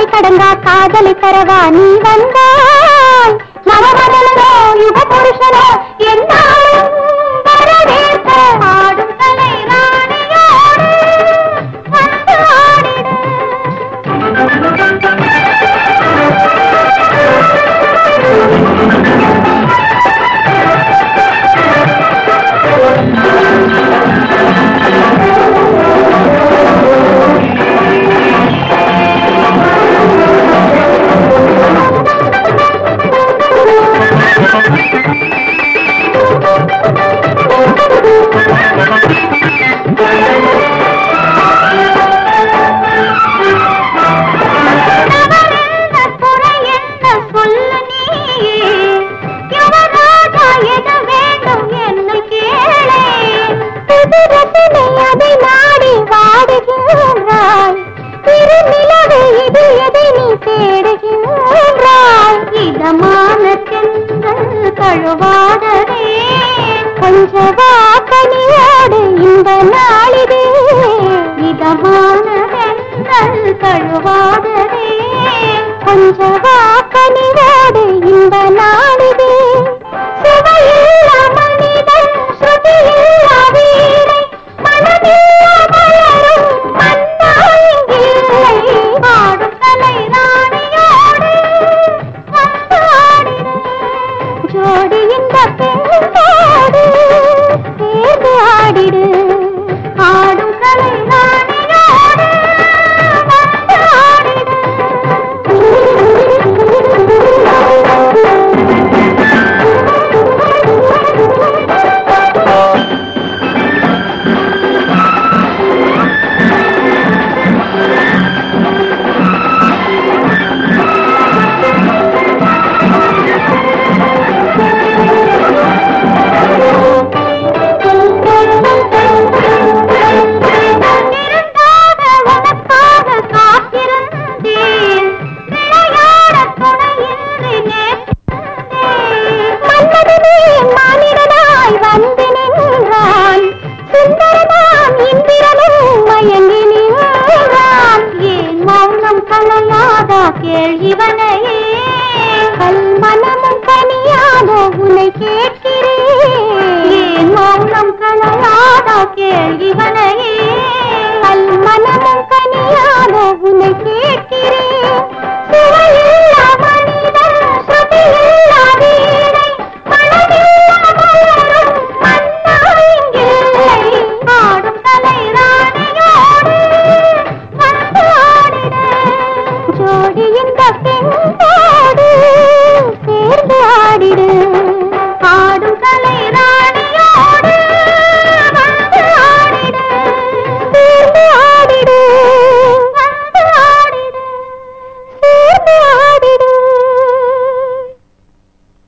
காதலை கடங்கா காதலை கரவா நீ வந்தாய் நவமதனோ யுக புருஷனோ மறுபுறத்திலே அதை நாடி வாடுகின்றாய். திருநிலவு இது எதை நீ தேடுகின்றாய்? இதமான தென்றல் iban